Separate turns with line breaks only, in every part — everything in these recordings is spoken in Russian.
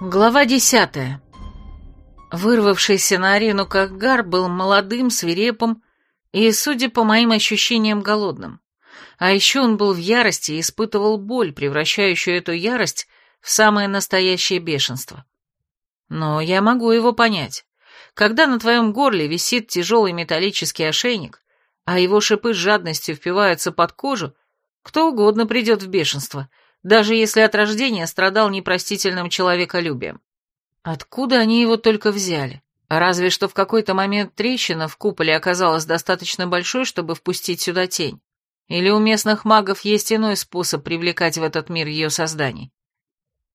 Глава десятая. Вырвавшийся на арену Кахгар был молодым, свирепым и, судя по моим ощущениям, голодным. А еще он был в ярости и испытывал боль, превращающую эту ярость в самое настоящее бешенство. Но я могу его понять. Когда на твоем горле висит тяжелый металлический ошейник, а его шипы с жадностью впиваются под кожу, кто угодно придет в бешенство, даже если от рождения страдал непростительным человеколюбием. Откуда они его только взяли? Разве что в какой-то момент трещина в куполе оказалась достаточно большой, чтобы впустить сюда тень. Или у местных магов есть иной способ привлекать в этот мир ее созданий.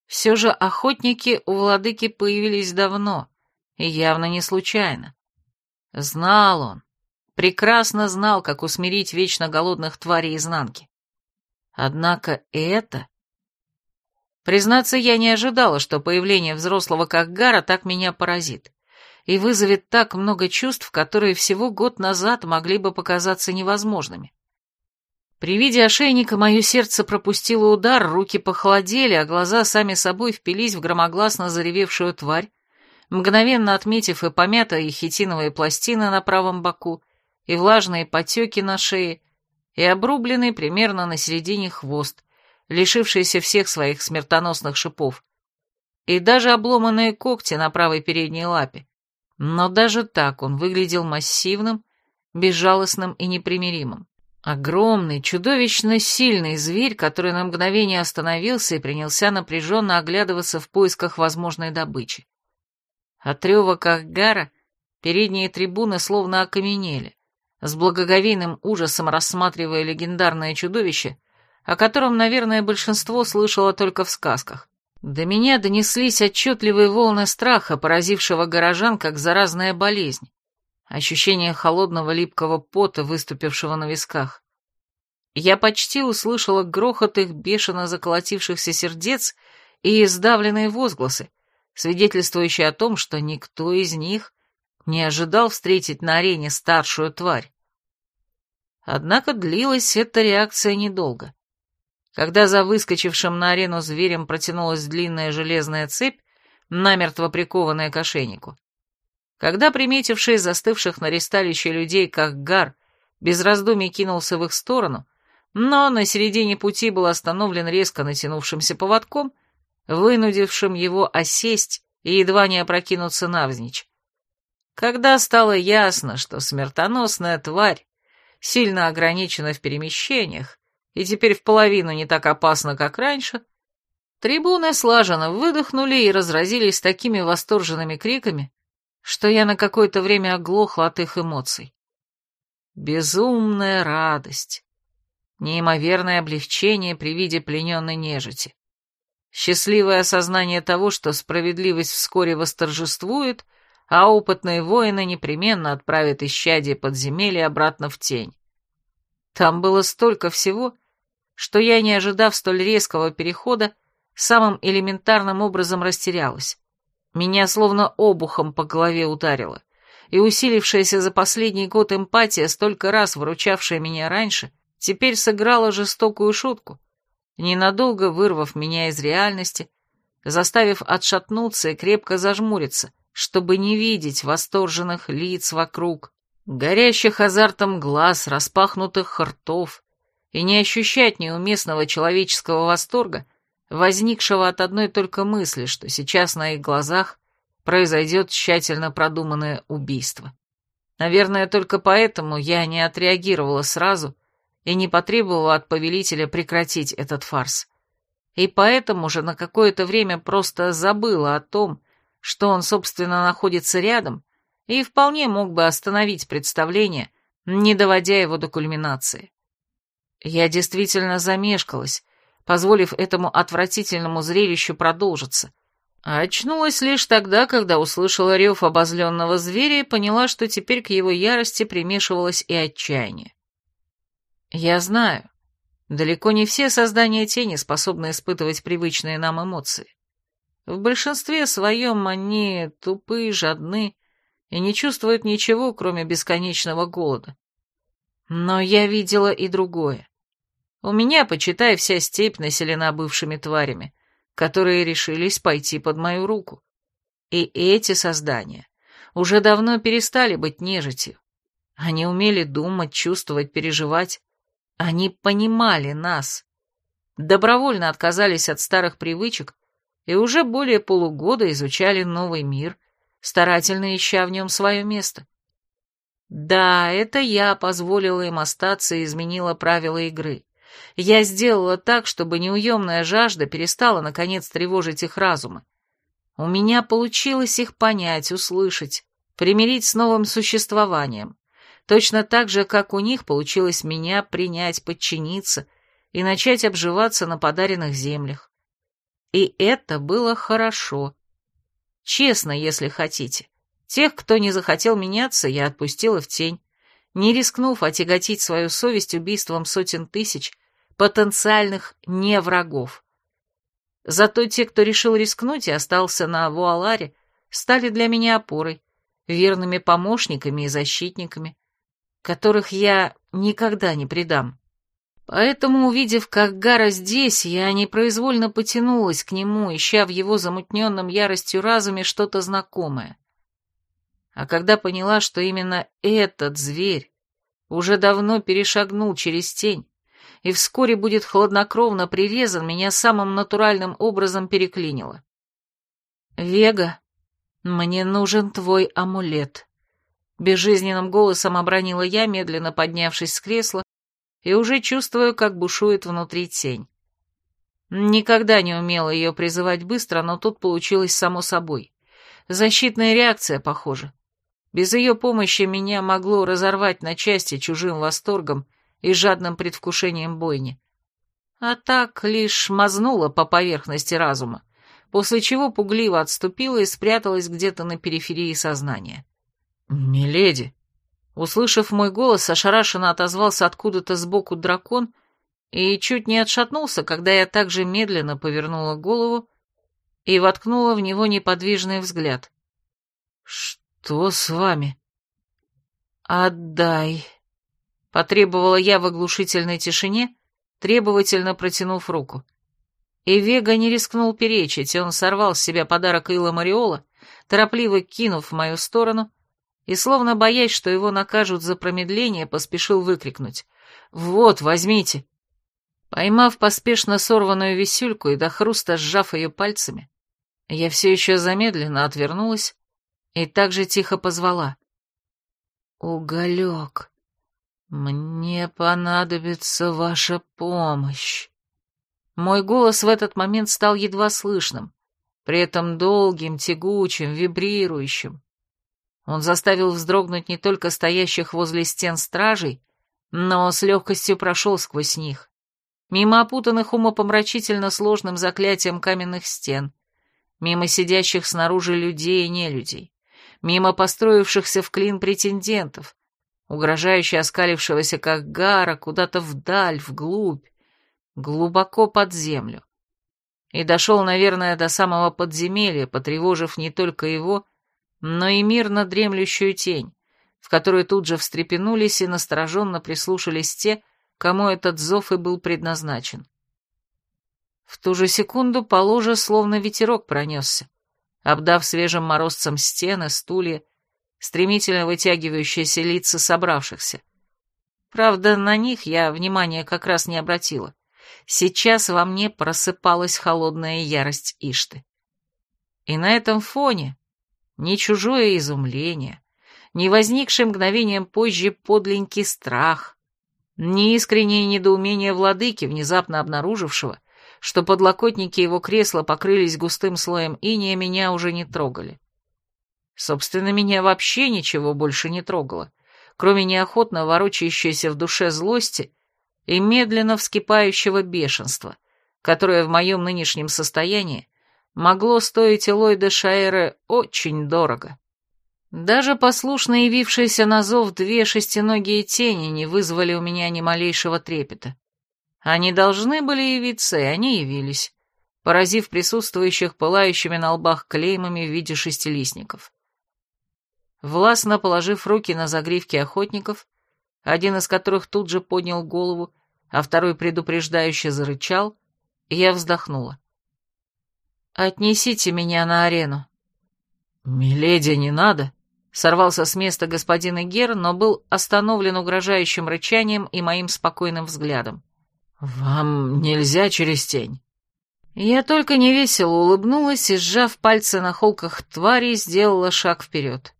Все же охотники у владыки появились давно, и явно не случайно. Знал он, прекрасно знал, как усмирить вечно голодных тварей изнанки. Однако это Признаться, я не ожидала, что появление взрослого Кахгара так меня поразит и вызовет так много чувств, которые всего год назад могли бы показаться невозможными. При виде ошейника мое сердце пропустило удар, руки похолодели, а глаза сами собой впились в громогласно заревевшую тварь, мгновенно отметив и помятые хитиновые пластины на правом боку, и влажные потеки на шее, и обрубленный примерно на середине хвост, лишившийся всех своих смертоносных шипов, и даже обломанные когти на правой передней лапе. Но даже так он выглядел массивным, безжалостным и непримиримым. Огромный, чудовищно сильный зверь, который на мгновение остановился и принялся напряженно оглядываться в поисках возможной добычи. От рева Кахгара передние трибуны словно окаменели, с благоговейным ужасом рассматривая легендарное чудовище, о котором, наверное, большинство слышало только в сказках. До меня донеслись отчетливые волны страха, поразившего горожан как заразная болезнь, ощущение холодного липкого пота, выступившего на висках. Я почти услышала грохот их бешено заколотившихся сердец и издавленные возгласы, свидетельствующие о том, что никто из них не ожидал встретить на арене старшую тварь. Однако длилась эта реакция недолго. Когда за выскочившим на арену зверем протянулась длинная железная цепь, намертво прикованная к ошейнику. Когда приметивший застывших на ресталище людей как гар, без раздумий кинулся в их сторону, но на середине пути был остановлен резко натянувшимся поводком, вынудившим его осесть и едва не опрокинуться навзничь. Когда стало ясно, что смертоносная тварь сильно ограничена в перемещениях, и теперь в половину не так опасно, как раньше, трибуны слаженно выдохнули и разразились такими восторженными криками, что я на какое-то время оглохла от их эмоций. Безумная радость, неимоверное облегчение при виде плененной нежити, счастливое осознание того, что справедливость вскоре восторжествует, а опытные воины непременно отправят исчадие подземелья обратно в тень. Там было столько всего, что я, не ожидав столь резкого перехода, самым элементарным образом растерялась. Меня словно обухом по голове ударило, и усилившаяся за последний год эмпатия, столько раз выручавшая меня раньше, теперь сыграла жестокую шутку, ненадолго вырвав меня из реальности, заставив отшатнуться и крепко зажмуриться, чтобы не видеть восторженных лиц вокруг, горящих азартом глаз, распахнутых ртов, и не ощущать неуместного человеческого восторга, возникшего от одной только мысли, что сейчас на их глазах произойдет тщательно продуманное убийство. Наверное, только поэтому я не отреагировала сразу и не потребовала от повелителя прекратить этот фарс. И поэтому же на какое-то время просто забыла о том, что он, собственно, находится рядом и вполне мог бы остановить представление, не доводя его до кульминации. Я действительно замешкалась, позволив этому отвратительному зрелищу продолжиться. А очнулась лишь тогда, когда услышала рев обозленного зверя и поняла, что теперь к его ярости примешивалось и отчаяние. Я знаю, далеко не все создания тени способны испытывать привычные нам эмоции. В большинстве своем они тупые, жадны и не чувствуют ничего, кроме бесконечного голода. Но я видела и другое. У меня, почитай, вся степь населена бывшими тварями, которые решились пойти под мою руку. И эти создания уже давно перестали быть нежитью. Они умели думать, чувствовать, переживать. Они понимали нас. Добровольно отказались от старых привычек и уже более полугода изучали новый мир, старательно ища в нем свое место. Да, это я позволила им остаться и изменила правила игры. Я сделала так, чтобы неуемная жажда перестала, наконец, тревожить их разумы. У меня получилось их понять, услышать, примирить с новым существованием. Точно так же, как у них получилось меня принять, подчиниться и начать обживаться на подаренных землях. И это было хорошо. Честно, если хотите. Тех, кто не захотел меняться, я отпустила в тень, не рискнув отяготить свою совесть убийством сотен тысяч потенциальных неврагов. Зато те, кто решил рискнуть и остался на Вуаларе, стали для меня опорой, верными помощниками и защитниками, которых я никогда не предам. Поэтому, увидев, как Гара здесь, я непроизвольно потянулась к нему, ища в его замутненном яростью разуме что-то знакомое. А когда поняла, что именно этот зверь уже давно перешагнул через тень и вскоре будет хладнокровно прирезан, меня самым натуральным образом переклинило. «Вега, мне нужен твой амулет», — безжизненным голосом обронила я, медленно поднявшись с кресла и уже чувствую, как бушует внутри тень. Никогда не умела ее призывать быстро, но тут получилось само собой. Защитная реакция, похоже. Без ее помощи меня могло разорвать на части чужим восторгом и жадным предвкушением бойни. А так лишь мазнула по поверхности разума, после чего пугливо отступила и спряталась где-то на периферии сознания. «Миледи!» Услышав мой голос, ошарашенно отозвался откуда-то сбоку дракон и чуть не отшатнулся, когда я также медленно повернула голову и воткнула в него неподвижный взгляд. «Что?» «Что с вами?» «Отдай», — потребовала я в оглушительной тишине, требовательно протянув руку. И Вега не рискнул перечить, он сорвал с себя подарок Илла Мариола, торопливо кинув в мою сторону, и, словно боясь, что его накажут за промедление, поспешил выкрикнуть «Вот, возьмите!». Поймав поспешно сорванную висюльку и до хруста сжав ее пальцами, я все еще замедленно отвернулась и также тихо позвала. «Уголек, мне понадобится ваша помощь». Мой голос в этот момент стал едва слышным, при этом долгим, тягучим, вибрирующим. Он заставил вздрогнуть не только стоящих возле стен стражей, но с легкостью прошел сквозь них, мимо опутанных умопомрачительно сложным заклятием каменных стен, мимо сидящих снаружи людей и нелюдей мимо построившихся в клин претендентов, угрожающе оскалившегося как гара куда-то вдаль, вглубь, глубоко под землю. И дошел, наверное, до самого подземелья, потревожив не только его, но и мирно дремлющую тень, в которой тут же встрепенулись и настороженно прислушались те, кому этот зов и был предназначен. В ту же секунду по ложе словно ветерок пронесся, обдав свежим морозцем стены, стулья, стремительно вытягивающиеся лица собравшихся. Правда, на них я внимания как раз не обратила. Сейчас во мне просыпалась холодная ярость Ишты. И на этом фоне ни чужое изумление, ни возникший мгновением позже подленький страх, ни искреннее недоумение владыки, внезапно обнаружившего, что подлокотники его кресла покрылись густым слоем иния, меня уже не трогали. Собственно, меня вообще ничего больше не трогало, кроме неохотно ворочающейся в душе злости и медленно вскипающего бешенства, которое в моем нынешнем состоянии могло стоить Элойда Шаэре очень дорого. Даже послушно явившиеся на зов две шестиногие тени не вызвали у меня ни малейшего трепета. Они должны были явиться, и они явились, поразив присутствующих пылающими на лбах клеймами в виде шестилистников. Властно положив руки на загривки охотников, один из которых тут же поднял голову, а второй предупреждающе зарычал, я вздохнула. «Отнесите меня на арену».
«Миледи, не надо», —
сорвался с места господин Игер, но был остановлен угрожающим рычанием и моим спокойным взглядом.
«Вам нельзя через тень».
Я только невесело улыбнулась и, сжав пальцы на холках твари, сделала шаг вперед.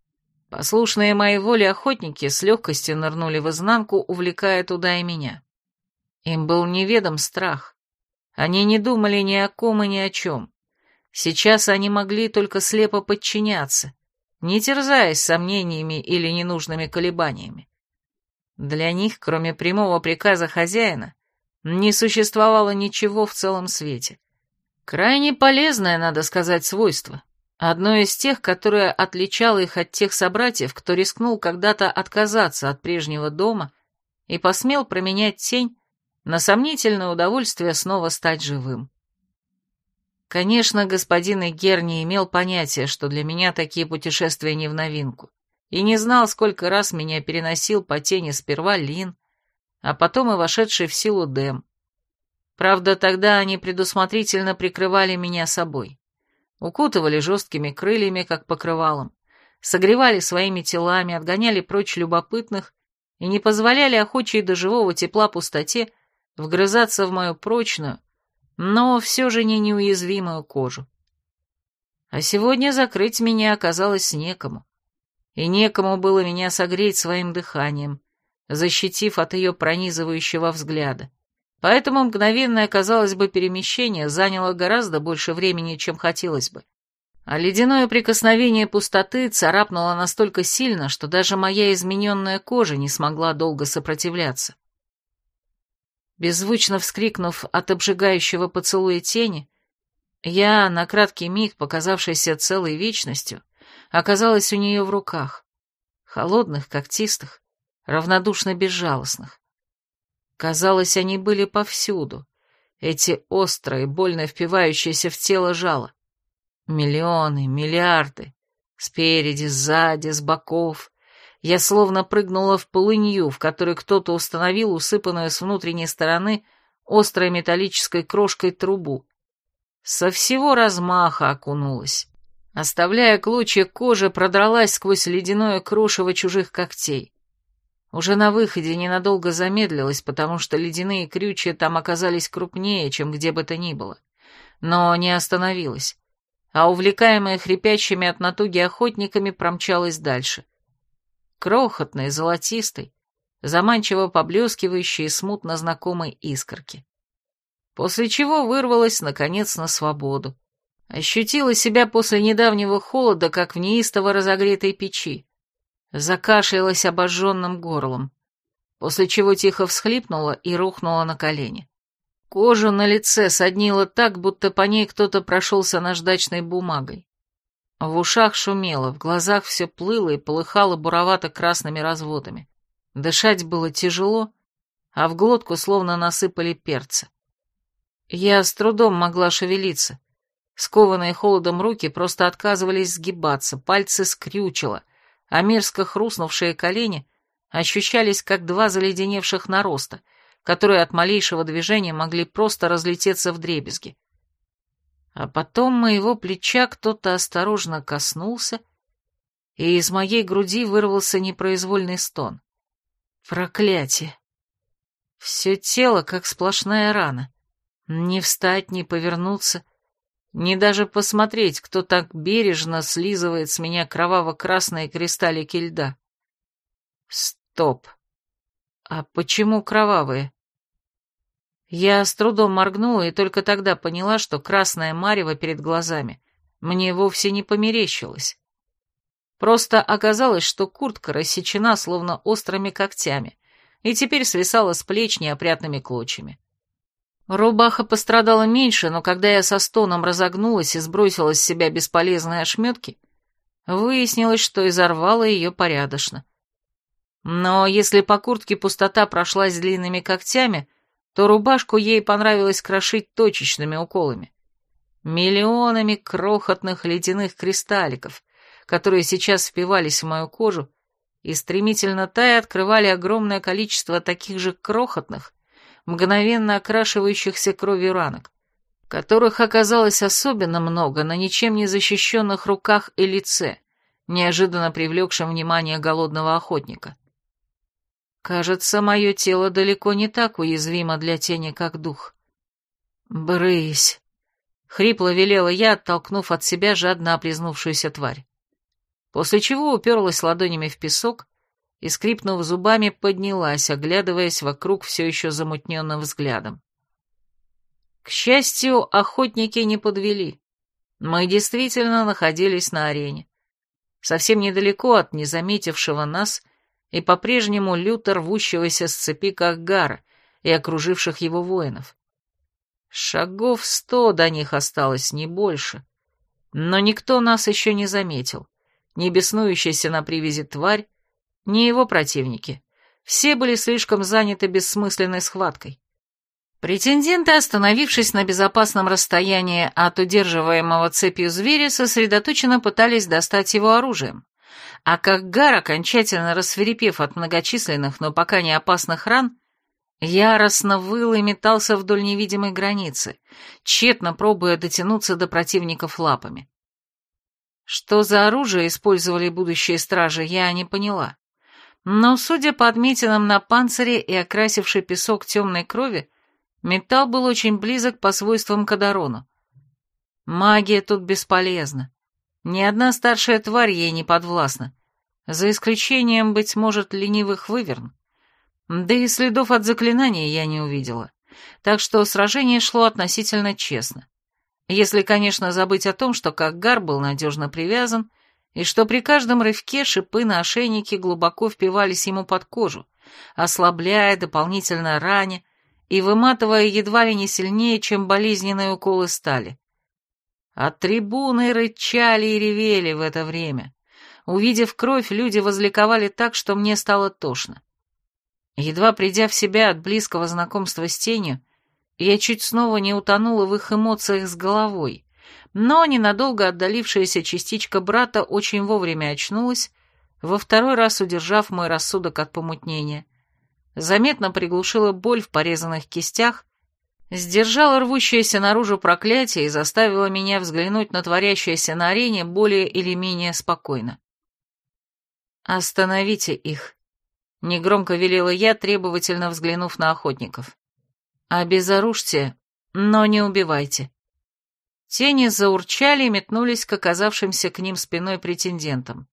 Послушные моей воле охотники с легкостью нырнули в изнанку, увлекая туда и меня. Им был неведом страх. Они не думали ни о ком и ни о чем. Сейчас они могли только слепо подчиняться, не терзаясь сомнениями или ненужными колебаниями. Для них, кроме прямого приказа хозяина, не существовало ничего в целом свете. Крайне полезное, надо сказать, свойство. Одно из тех, которое отличало их от тех собратьев, кто рискнул когда-то отказаться от прежнего дома и посмел променять тень на сомнительное удовольствие снова стать живым. Конечно, господин Игер не имел понятия, что для меня такие путешествия не в новинку, и не знал, сколько раз меня переносил по тени сперва Лин, а потом и вошедший в силу Дэм. Правда, тогда они предусмотрительно прикрывали меня собой. Укутывали жесткими крыльями, как покрывалом, согревали своими телами, отгоняли прочь любопытных и не позволяли охочей до живого тепла пустоте вгрызаться в мою прочную, но все же не неуязвимую кожу. А сегодня закрыть меня оказалось некому, и некому было меня согреть своим дыханием, защитив от ее пронизывающего взгляда. Поэтому мгновенное, казалось бы, перемещение заняло гораздо больше времени, чем хотелось бы. А ледяное прикосновение пустоты царапнуло настолько сильно, что даже моя измененная кожа не смогла долго сопротивляться. Беззвучно вскрикнув от обжигающего поцелуя тени, я, на краткий миг, показавшийся целой вечностью, оказалась у нее в руках, холодных, когтистых, равнодушно безжалостных. Казалось, они были повсюду, эти острые, больно впивающиеся в тело жало. Миллионы, миллиарды, спереди, сзади, с боков. Я словно прыгнула в полынью, в которой кто-то установил усыпанную с внутренней стороны острой металлической крошкой трубу. Со всего размаха окунулась. Оставляя клочья кожи, продралась сквозь ледяное крошево чужих когтей. Уже на выходе ненадолго замедлилась, потому что ледяные крючья там оказались крупнее, чем где бы то ни было. Но не остановилась, а увлекаемая хрипящими от натуги охотниками промчалась дальше. Крохотной, золотистой, заманчиво поблескивающей смутно знакомой искорки. После чего вырвалась, наконец, на свободу. Ощутила себя после недавнего холода, как в неистово разогретой печи закашлялась обожженным горлом, после чего тихо всхлипнула и рухнула на колени. Кожу на лице соднило так, будто по ней кто-то прошелся наждачной бумагой. В ушах шумело, в глазах все плыло и полыхало буровато-красными разводами. Дышать было тяжело, а в глотку словно насыпали перца. Я с трудом могла шевелиться. Скованные холодом руки просто отказывались сгибаться, пальцы скрючило — а мерзко хрустнувшие колени ощущались как два заледеневших нароста, которые от малейшего движения могли просто разлететься в дребезги. А потом моего плеча кто-то осторожно коснулся, и из моей груди вырвался непроизвольный стон. Проклятие! Все тело как сплошная рана. Не встать, не повернуться — не даже посмотреть, кто так бережно слизывает с меня кроваво-красные кристаллики льда. Стоп. А почему кровавые? Я с трудом моргнула и только тогда поняла, что красное марево перед глазами мне вовсе не померещилось. Просто оказалось, что куртка рассечена словно острыми когтями и теперь свисала с плеч неопрятными клочьями. Рубаха пострадала меньше, но когда я со стоном разогнулась и сбросила с себя бесполезные ошметки, выяснилось, что изорвала ее порядочно. Но если по куртке пустота прошлась длинными когтями, то рубашку ей понравилось крошить точечными уколами. Миллионами крохотных ледяных кристалликов, которые сейчас впивались в мою кожу и стремительно тая открывали огромное количество таких же крохотных, мгновенно окрашивающихся кровью ранок. которых оказалось особенно много на ничем не защищенных руках и лице, неожиданно привлекшим внимание голодного охотника. Кажется, мое тело далеко не так уязвимо для тени, как дух. «Брысь!» — хрипло велела я, оттолкнув от себя жадно опрезнувшуюся тварь. После чего уперлась ладонями в песок и, скрипнув зубами, поднялась, оглядываясь вокруг все еще замутненным взглядом. К счастью, охотники не подвели. Мы действительно находились на арене. Совсем недалеко от незаметившего нас и по-прежнему люто рвущегося с цепи Кахгара и окруживших его воинов. Шагов сто до них осталось, не больше. Но никто нас еще не заметил. Ни беснующаяся на привязи тварь, ни его противники. Все были слишком заняты бессмысленной схваткой. Претенденты, остановившись на безопасном расстоянии от удерживаемого цепью зверя, сосредоточенно пытались достать его оружием. А как Гар, окончательно рассверепев от многочисленных, но пока не опасных ран, яростно выл и метался вдоль невидимой границы, тщетно пробуя дотянуться до противников лапами. Что за оружие использовали будущие стражи, я не поняла. Но, судя по отметинам на панцире и окрасившей песок темной крови, Металл был очень близок по свойствам к Адарону. Магия тут бесполезна. Ни одна старшая тварь ей не подвластна, за исключением, быть может, ленивых выверн. Да и следов от заклинания я не увидела, так что сражение шло относительно честно. Если, конечно, забыть о том, что Каггар был надежно привязан, и что при каждом рывке шипы на ошейнике глубоко впивались ему под кожу, ослабляя, дополнительно раня, и выматывая едва ли не сильнее, чем болезненные уколы стали. От трибуны рычали и ревели в это время. Увидев кровь, люди возликовали так, что мне стало тошно. Едва придя в себя от близкого знакомства с тенью, я чуть снова не утонула в их эмоциях с головой, но ненадолго отдалившаяся частичка брата очень вовремя очнулась, во второй раз удержав мой рассудок от помутнения — заметно приглушила боль в порезанных кистях, сдержала рвущееся наружу проклятие и заставила меня взглянуть на творящееся на арене более или менее спокойно. «Остановите их», — негромко велела я, требовательно взглянув на охотников. «Обезоружьте, но не убивайте». Тени заурчали и метнулись к оказавшимся к ним спиной претендентам.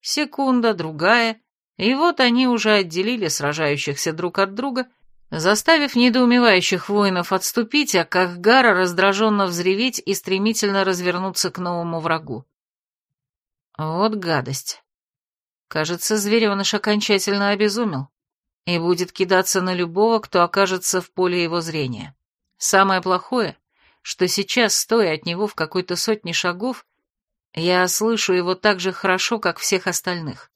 Секунда, другая, и вот они уже отделили сражающихся друг от друга, заставив недоумевающих воинов отступить, а Кахгара раздраженно взреветь и стремительно развернуться к новому врагу. Вот гадость. Кажется, звереныш окончательно обезумел и будет кидаться на любого, кто окажется в поле его зрения. Самое плохое, что сейчас, стоя от него в какой-то сотне шагов, я слышу его так же хорошо, как всех остальных.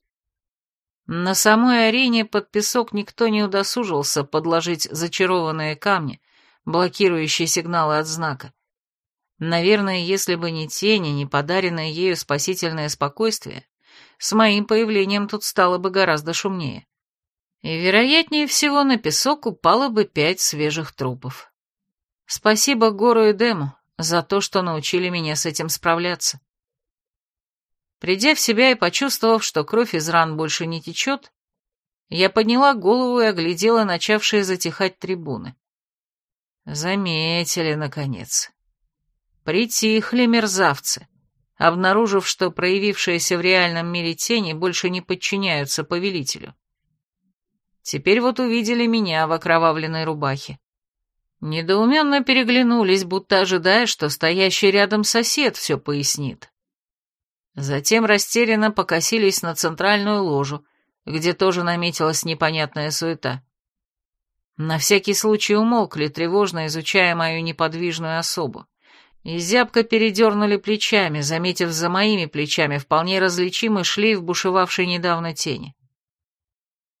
На самой арене под песок никто не удосужился подложить зачарованные камни, блокирующие сигналы от знака. Наверное, если бы не тени, не подаренное ею спасительное спокойствие, с моим появлением тут стало бы гораздо шумнее. И, вероятнее всего, на песок упало бы пять свежих трупов. Спасибо Гору и Дему за то, что научили меня с этим справляться. Придя в себя и почувствовав, что кровь из ран больше не течет, я подняла голову и оглядела начавшие затихать трибуны. Заметили, наконец. Притихли мерзавцы, обнаружив, что проявившиеся в реальном мире тени больше не подчиняются повелителю. Теперь вот увидели меня в окровавленной рубахе. Недоуменно переглянулись, будто ожидая, что стоящий рядом сосед все пояснит. Затем растерянно покосились на центральную ложу, где тоже наметилась непонятная суета. На всякий случай умолкли, тревожно изучая мою неподвижную особу, и зябко передернули плечами, заметив за моими плечами вполне различимый шлейф бушевавшей недавно тени.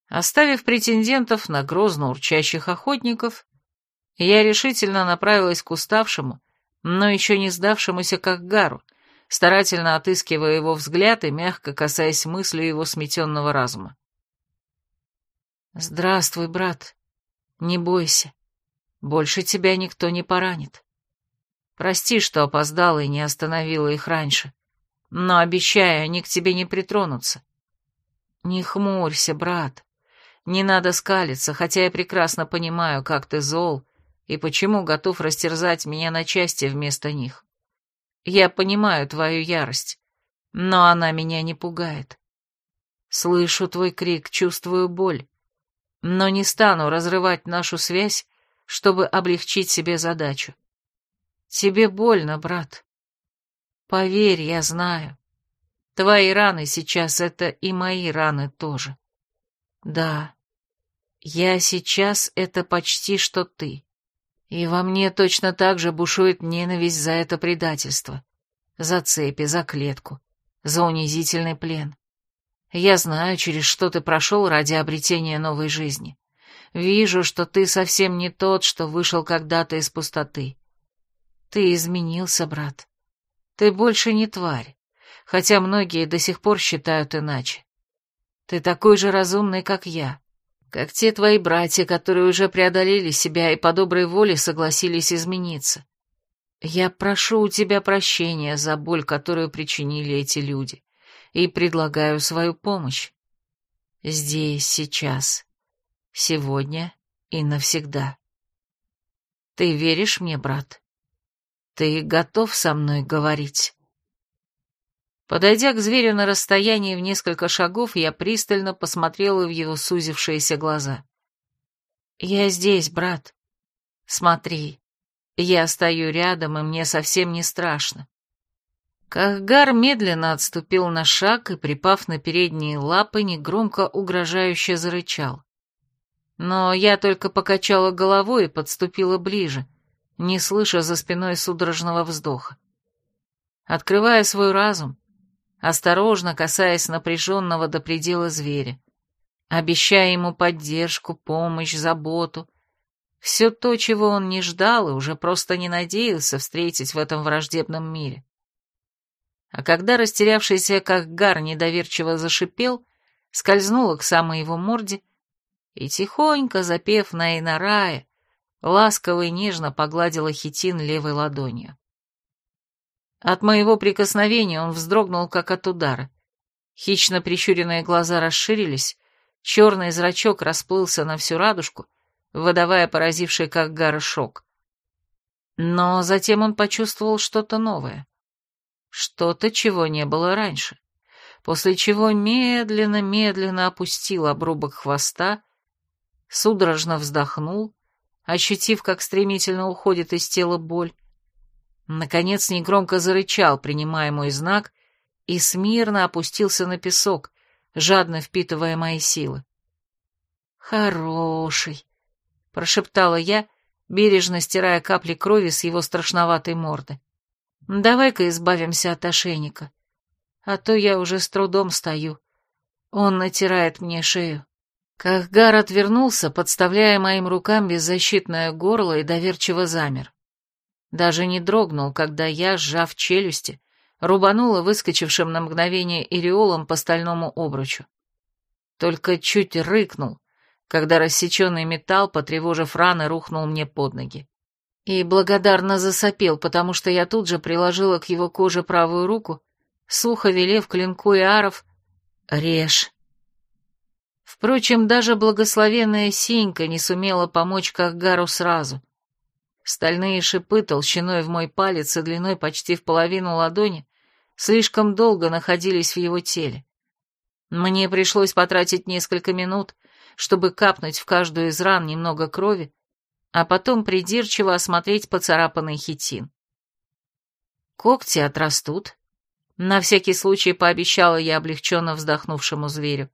Оставив претендентов на грозно урчащих охотников, я решительно направилась к уставшему, но еще не сдавшемуся как гару, старательно отыскивая его взгляд и мягко касаясь мысли его сметенного разума. «Здравствуй, брат. Не бойся. Больше тебя никто не поранит. Прости, что опоздала и не остановила их раньше. Но обещаю, они к тебе не притронутся. Не хмурься, брат. Не надо скалиться, хотя я прекрасно понимаю, как ты зол и почему готов растерзать меня на части вместо них. Я понимаю твою ярость, но она меня не пугает. Слышу твой крик, чувствую боль, но не стану разрывать нашу связь, чтобы облегчить себе задачу. Тебе больно, брат. Поверь, я знаю. Твои раны сейчас — это и мои раны тоже. Да, я сейчас — это почти что ты. И во мне точно так же бушует ненависть за это предательство. За цепи, за клетку, за унизительный плен. Я знаю, через что ты прошел ради обретения новой жизни. Вижу, что ты совсем не тот, что вышел когда-то из пустоты. Ты изменился, брат. Ты больше не тварь, хотя многие до сих пор считают иначе. Ты такой же разумный, как я, как те твои братья, которые уже преодолели себя и по доброй воле согласились измениться. Я прошу у тебя прощения за боль, которую причинили эти люди и предлагаю свою помощь. Здесь, сейчас, сегодня и навсегда. Ты веришь мне, брат? Ты готов со мной говорить?» Подойдя к зверю на расстоянии в несколько шагов, я пристально посмотрела в его сузившиеся глаза. «Я здесь, брат. Смотри, я стою рядом, и мне совсем не страшно. Кахгар медленно отступил на шаг и, припав на передние лапы, негромко угрожающе зарычал. Но я только покачала головой и подступила ближе, не слыша за спиной судорожного вздоха. Открывая свой разум, осторожно касаясь напряженного до предела зверя, обещая ему поддержку, помощь, заботу, все то, чего он не ждал и уже просто не надеялся встретить в этом враждебном мире. А когда растерявшийся как гар недоверчиво зашипел, скользнула к самой его морде и, тихонько запев на инарае, ласково и нежно погладила хитин левой ладонью. От моего прикосновения он вздрогнул, как от удара. Хищно прищуренные глаза расширились, черный зрачок расплылся на всю радужку, выдавая поразивший как гара шок. Но затем он почувствовал что-то новое. Что-то, чего не было раньше. После чего медленно-медленно опустил обрубок хвоста, судорожно вздохнул, ощутив, как стремительно уходит из тела боль, наконец негромко зарычал, принимая мой знак, и смирно опустился на песок, жадно впитывая мои силы. «Хороший», — прошептала я, бережно стирая капли крови с его страшноватой морды. Давай-ка избавимся от ошейника. А то я уже с трудом стою. Он натирает мне шею. Кахгар отвернулся, подставляя моим рукам беззащитное горло и доверчиво замер. Даже не дрогнул, когда я, сжав челюсти, рубанула выскочившим на мгновение иреолом по стальному обручу. Только чуть рыкнул, когда рассеченный металл, потревожив раны, рухнул мне под ноги и благодарно засопел, потому что я тут же приложила к его коже правую руку, сухо велев клинку Иаров «Режь». Впрочем, даже благословенная Синька не сумела помочь Кахгару сразу. Стальные шипы толщиной в мой палец и длиной почти в половину ладони слишком долго находились в его теле. Мне пришлось потратить несколько минут, чтобы капнуть в каждую из ран немного крови, а потом придирчиво осмотреть поцарапанный хитин. Когти отрастут. На всякий случай пообещала я облегченно вздохнувшему зверю.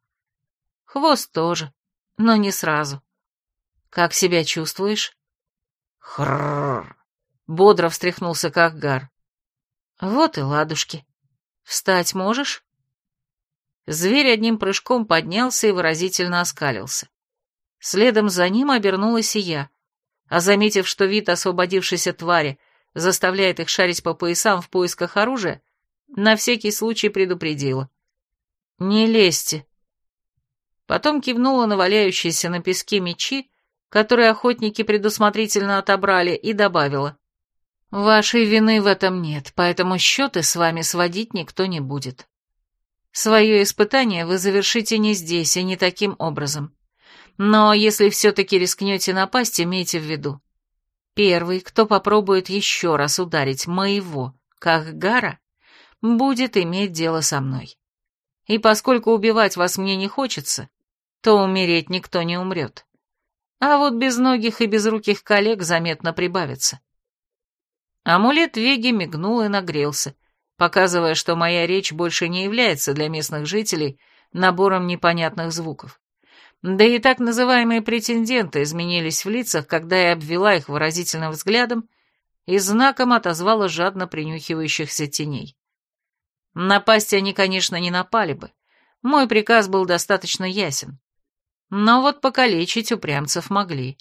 Хвост тоже, но не сразу. Как себя чувствуешь? Хрррр. Бодро встряхнулся как гар. Вот и ладушки. Встать можешь? Зверь одним прыжком поднялся и выразительно оскалился. Следом за ним обернулась и я, а заметив, что вид освободившейся твари заставляет их шарить по поясам в поисках оружия, на всякий случай предупредила. «Не лезьте». Потом кивнула на валяющиеся на песке мечи, которые охотники предусмотрительно отобрали, и добавила. Вашей вины в этом нет, поэтому счеты с вами сводить никто не будет. Свое испытание вы завершите не здесь и не таким образом. Но если все-таки рискнете напасть, имейте в виду. Первый, кто попробует еще раз ударить моего, как Гара, будет иметь дело со мной. И поскольку убивать вас мне не хочется, то умереть никто не умрет. А вот без ногих и безруких коллег заметно прибавится. Амулет Веги мигнул и нагрелся, показывая, что моя речь больше не является для местных жителей набором непонятных звуков. Да и так называемые претенденты изменились в лицах, когда я обвела их выразительным взглядом и знаком отозвала жадно принюхивающихся теней. Напасть они, конечно, не напали бы. Мой приказ был достаточно ясен. Но вот покалечить упрямцев могли.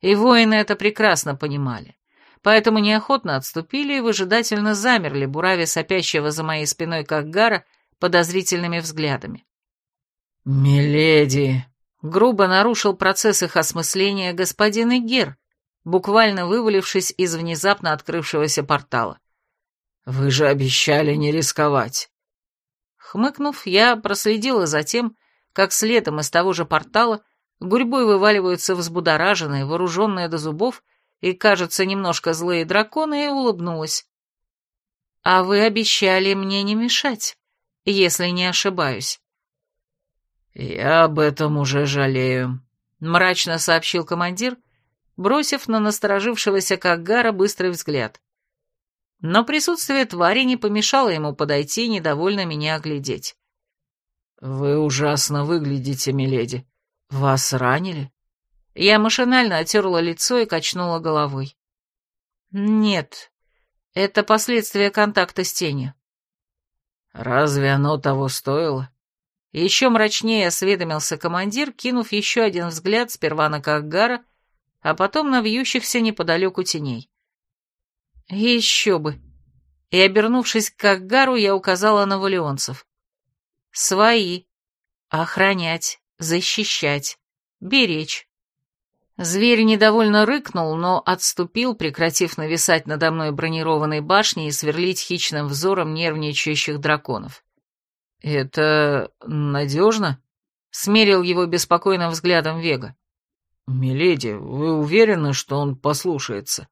И воины это прекрасно понимали. Поэтому неохотно отступили и выжидательно замерли, буравя сопящего за моей спиной как гара подозрительными взглядами.
«Миледи!»
— грубо нарушил процесс их осмысления господин Игер, буквально вывалившись из внезапно открывшегося портала.
«Вы же обещали не рисковать».
Хмыкнув, я проследила за тем, как следом из того же портала гурьбой вываливаются взбудораженные, вооруженные до зубов и, кажется, немножко злые драконы, и улыбнулась. «А вы обещали мне не мешать, если не ошибаюсь».
«Я об этом уже жалею», — мрачно сообщил командир, бросив на насторожившегося Кагара быстрый взгляд но присутствие твари не помешало ему подойти и недовольно меня оглядеть. «Вы ужасно выглядите, миледи. Вас ранили?»
Я машинально отерла лицо и качнула головой. «Нет, это последствия контакта с тенью».
«Разве оно того стоило?»
Еще мрачнее осведомился командир, кинув еще один взгляд сперва на Каггара, а потом на вьющихся неподалеку теней. Еще бы. И, обернувшись к Каггару, я указала на валионцев. Свои. Охранять, защищать, беречь. Зверь недовольно рыкнул, но отступил, прекратив нависать надо мной бронированной башней и сверлить хищным взором нервничающих драконов.
«Это надежно?» — смерил его беспокойным взглядом Вега. «Миледи, вы уверены, что он послушается?»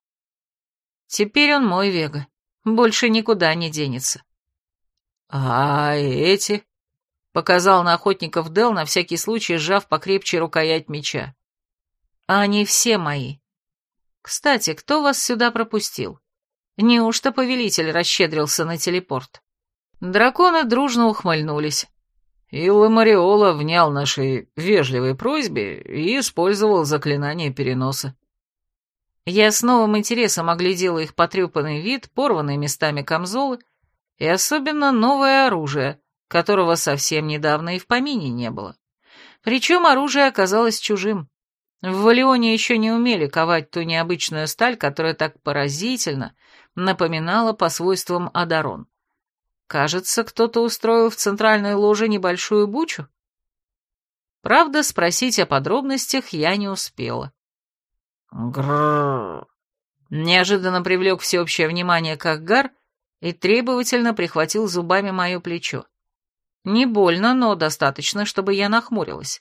Теперь он мой Вега. Больше никуда не денется.
А эти? Показал на охотников Дел, на всякий случай сжав покрепче рукоять меча.
Они все мои. Кстати, кто вас сюда пропустил? Неужто повелитель расщедрился на телепорт? Драконы дружно ухмыльнулись.
И Ламариола внял нашей вежливой просьбе и использовал заклинание переноса.
Я с новым интересом оглядела их потрепанный вид, порванные местами камзолы и особенно новое оружие, которого совсем недавно и в помине не было. Причем оружие оказалось чужим. В Валионе еще не умели ковать ту необычную сталь, которая так поразительно напоминала по свойствам Адарон. Кажется, кто-то устроил в центральной ложе небольшую бучу. Правда, спросить о подробностях я не успела.
Грррр.
Неожиданно привлек всеобщее внимание как гар и требовательно прихватил зубами мое плечо. Не больно, но достаточно, чтобы я нахмурилась.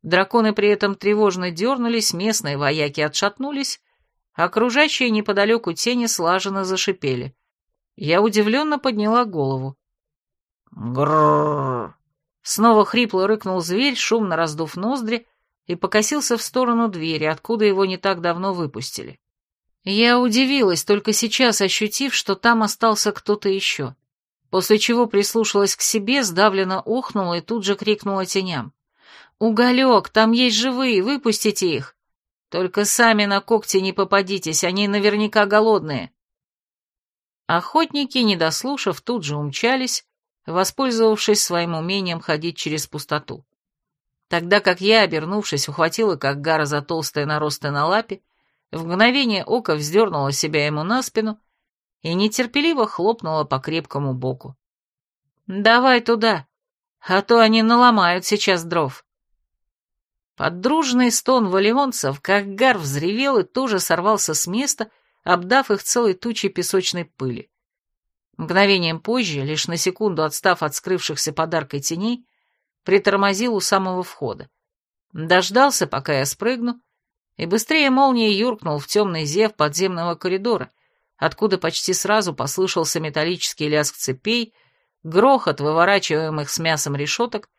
Драконы при этом тревожно дернулись, местные вояки отшатнулись, окружающие неподалеку тени слаженно зашипели. Я удивленно подняла голову.
Грррр.
Снова хрипло рыкнул зверь, шумно раздув ноздри, и покосился в сторону двери, откуда его не так давно выпустили. Я удивилась, только сейчас ощутив, что там остался кто-то еще, после чего прислушалась к себе, сдавленно охнула и тут же крикнула теням. «Уголек, там есть живые, выпустите их! Только сами на когти не попадитесь, они наверняка голодные!» Охотники, не дослушав, тут же умчались, воспользовавшись своим умением ходить через пустоту тогда как я, обернувшись, ухватила как гара за толстые наросты на лапе, в мгновение ока вздернула себя ему на спину и нетерпеливо хлопнула по крепкому боку. «Давай туда, а то они наломают сейчас дров». Под дружный стон как гар взревел и тоже сорвался с места, обдав их целой тучей песочной пыли. Мгновением позже, лишь на секунду отстав от скрывшихся подаркой теней, притормозил у самого входа. Дождался, пока я спрыгну, и быстрее молнии юркнул в темный зев подземного коридора, откуда почти сразу послышался металлический лязг цепей, грохот выворачиваемых с мясом решеток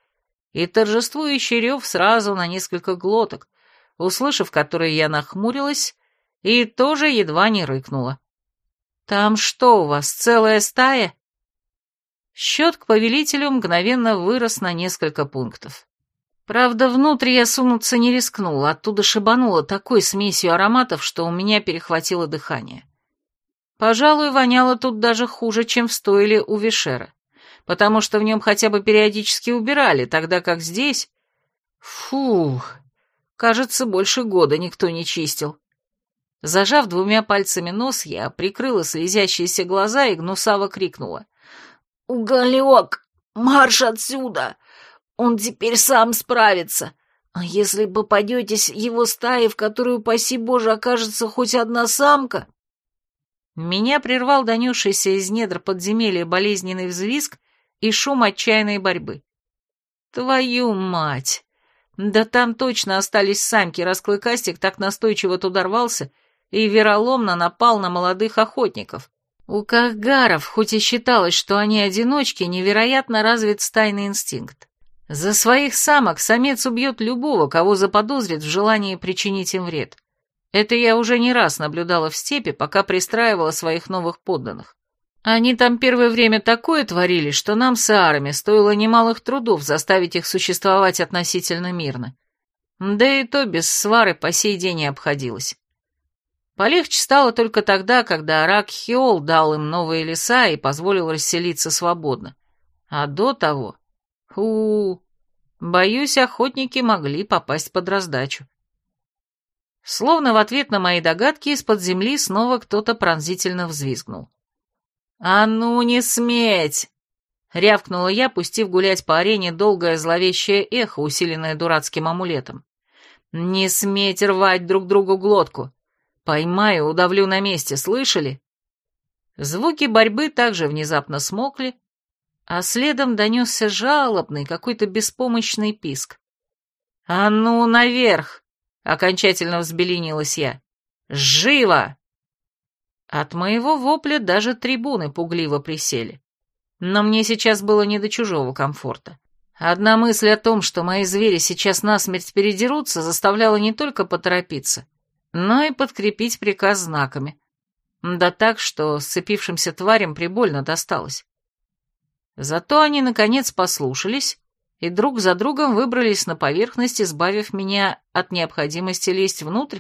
и торжествующий рев сразу на несколько глоток, услышав которые я нахмурилась и тоже едва не рыкнула. «Там что у вас, целая стая?» Счет к повелителю мгновенно вырос на несколько пунктов. Правда, внутрь я сунуться не рискнула, оттуда шибануло такой смесью ароматов, что у меня перехватило дыхание. Пожалуй, воняло тут даже хуже, чем в стойле у Вишера, потому что в нем хотя бы периодически убирали, тогда как здесь... Фух, кажется, больше года никто не чистил. Зажав двумя пальцами нос, я прикрыла слезящиеся глаза и гнусаво крикнула. «Уголек, марш отсюда! Он теперь сам справится. А если попадетесь его стаи, в которую, паси Боже, окажется хоть одна самка...» Меня прервал донесшийся из недр подземелья болезненный взвизг и шум отчаянной борьбы. «Твою мать! Да там точно остались самки, раз Клыкастик так настойчиво туда рвался и вероломно напал на молодых охотников. У кахгаров, хоть и считалось, что они одиночки, невероятно развит стайный инстинкт. За своих самок самец убьет любого, кого заподозрит в желании причинить им вред. Это я уже не раз наблюдала в степи, пока пристраивала своих новых подданных. Они там первое время такое творили, что нам с Аарами стоило немалых трудов заставить их существовать относительно мирно. Да и то без свары по сей день и обходилось. Полегче стало только тогда, когда Арак Хиол дал им новые леса и позволил расселиться свободно. А до того... Фу... Боюсь, охотники могли попасть под раздачу. Словно в ответ на мои догадки из-под земли снова кто-то пронзительно взвизгнул. «А ну не сметь!» — рявкнула я, пустив гулять по арене долгое зловещее эхо, усиленное дурацким амулетом. «Не сметь рвать друг другу глотку! Поймаю, удавлю на месте, слышали?» Звуки борьбы также внезапно смолкли, а следом донесся жалобный, какой-то беспомощный писк. «А ну, наверх!» Окончательно взбеленилась я. «Живо!» От моего вопля даже трибуны пугливо присели. Но мне сейчас было не до чужого комфорта. Одна мысль о том, что мои звери сейчас насмерть передерутся, заставляла не только поторопиться, но и подкрепить приказ знаками. Да так, что сцепившимся тварям прибольно досталось. Зато они, наконец, послушались и друг за другом выбрались на поверхность, избавив меня от необходимости лезть внутрь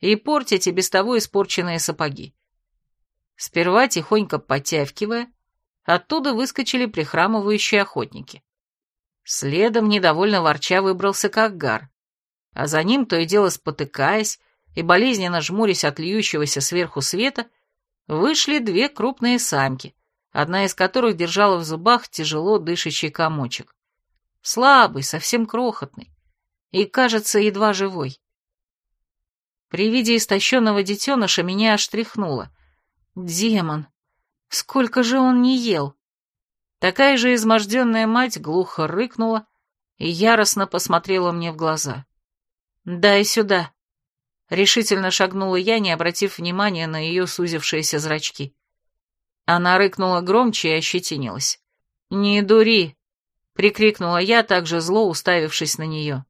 и портить и без того испорченные сапоги. Сперва, тихонько потявкивая, оттуда выскочили прихрамывающие охотники. Следом, недовольно ворча, выбрался Каггар, а за ним, то и дело спотыкаясь и болезненно жмурясь от льющегося сверху света, вышли две крупные самки, одна из которых держала в зубах тяжело дышащий комочек. Слабый, совсем крохотный. И, кажется, едва живой. При виде истощенного детеныша меня аж тряхнуло. Демон! Сколько же он не ел! Такая же изможденная мать глухо рыкнула и яростно посмотрела мне в глаза. «Дай сюда!» Решительно шагнула я, не обратив внимания на ее сузившиеся зрачки. Она рыкнула громче и ощетинилась. «Не дури!» Прикрикнула я, также зло уставившись на нее.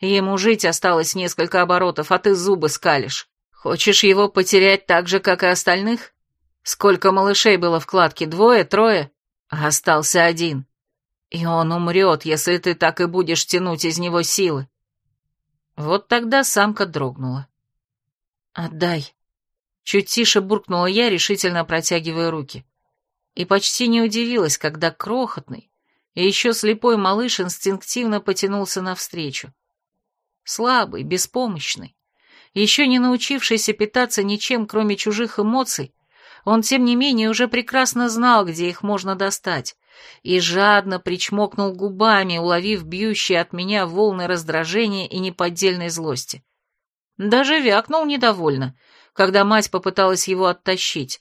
Ему жить осталось несколько оборотов, а ты зубы скалишь. Хочешь его потерять так же, как и остальных? Сколько малышей было в кладке, двое, трое? А остался один. И он умрет, если ты так и будешь тянуть из него силы. Вот тогда самка дрогнула. «Отдай!» Чуть тише буркнула я, решительно протягивая руки. И почти не удивилась, когда крохотный, и еще слепой малыш инстинктивно потянулся навстречу. Слабый, беспомощный, еще не научившийся питаться ничем, кроме чужих эмоций, он, тем не менее, уже прекрасно знал, где их можно достать, и жадно причмокнул губами, уловив бьющие от меня волны раздражения и неподдельной злости. Даже вякнул недовольно, когда мать попыталась его оттащить,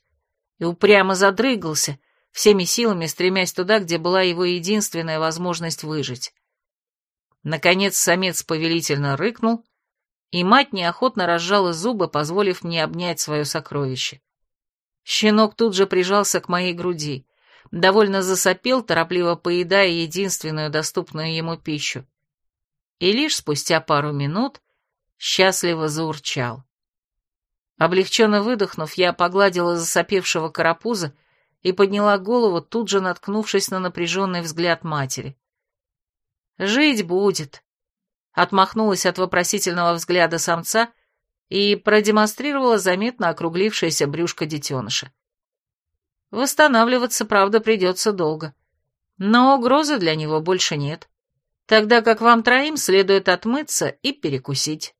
и упрямо задрыгался, всеми силами стремясь туда, где была его единственная возможность выжить. Наконец самец повелительно рыкнул, и мать неохотно разжала зубы, позволив мне обнять свое сокровище. Щенок тут же прижался к моей груди, довольно засопел, торопливо поедая единственную доступную ему пищу. И лишь спустя пару минут счастливо заурчал. Облегченно выдохнув, я погладила засопевшего карапуза и подняла голову, тут же наткнувшись на напряженный взгляд матери. «Жить будет», — отмахнулась от вопросительного взгляда самца и продемонстрировала заметно округлившееся брюшко детеныша. Восстанавливаться, правда, придется долго, но угрозы для него больше нет, тогда как вам троим следует отмыться и перекусить.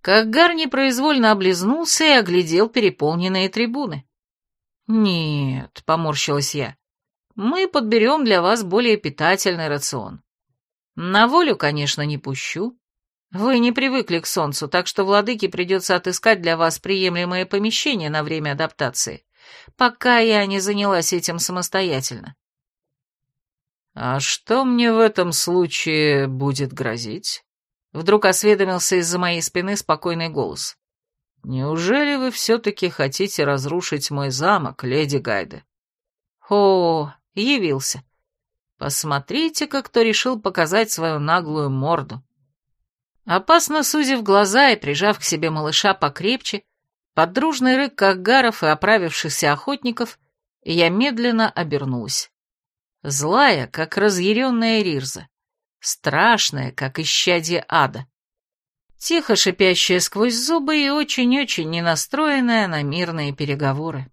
Как Гар непроизвольно облизнулся и оглядел переполненные трибуны. «Нет», — поморщилась я, — «мы подберем для вас более питательный рацион. На волю, конечно, не пущу. Вы не привыкли к солнцу, так что владыке придется отыскать для вас приемлемое помещение на время адаптации, пока я не занялась этим самостоятельно». «А что мне в этом случае будет грозить?» Вдруг осведомился из-за моей спины спокойный голос. «Неужели вы все-таки хотите разрушить мой замок, леди Гайде?» «О, явился. Посмотрите-ка, кто решил показать свою наглую морду». Опасно сузив глаза и прижав к себе малыша покрепче, под дружный рык кахгаров и оправившихся охотников, я медленно обернулась. Злая, как разъяренная Рирза страшная, как исчадие ада. Тихо шипящая сквозь зубы и очень-очень ненастроенная на мирные переговоры.